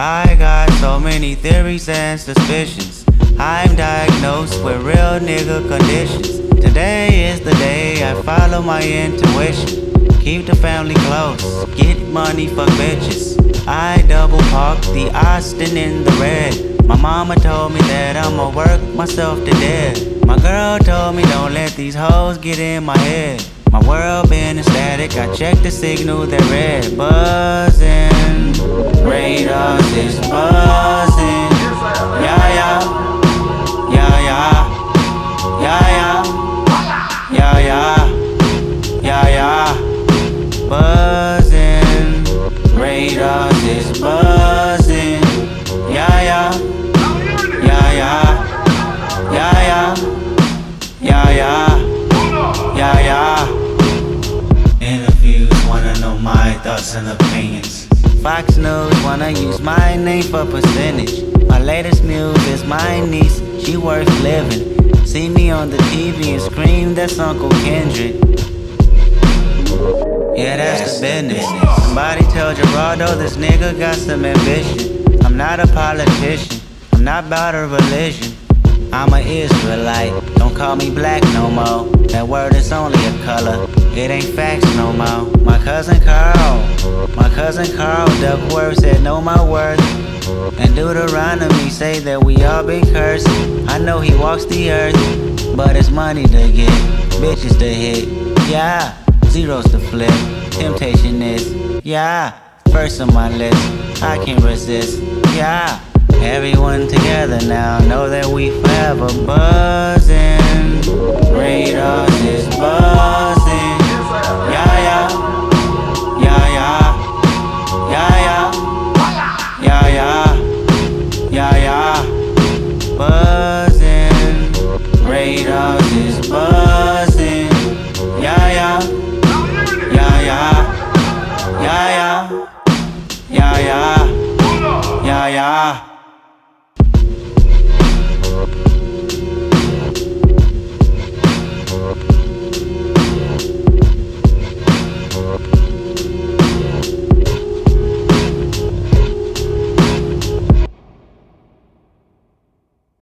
I got so many theories and suspicions. I'm diagnosed with real nigga conditions. Today is the day I follow my intuition. Keep the family close, get money for bitches. I double park the Aston in the red. My mama told me that I'ma work myself to death. My girl told me don't let these hoes get in my head. My world been static, I check the signal, they're red. Buzzing, radar is buzzing. Yeah, yeah. Yeah, yeah. Yeah, yeah. Yeah, yeah. Yeah, yeah. Interviews wanna know my thoughts and opinions. Fox News wanna use my name for percentage. My latest news is my niece, she worth living. See me on the TV and scream, that's Uncle Kendrick. Yeah, that's the business. Somebody tell Geraldo this nigga got some ambition. I'm not a politician, I'm not about a religion. I'm an Israelite, don't call me black no more. That word is only a color, it ain't facts no more. My cousin Carl, my cousin Carl Duckworth said, Know my worth. And Deuteronomy say that we all been cursed. I know he walks the earth, but it's money to get, bitches to hit. Yeah, zeros to flip. Temptation is, yeah, first on my list. I can't resist, yeah. Everyone together now, know that we forever buzzing. Radars is buzzing. Yeah, yeah, yeah,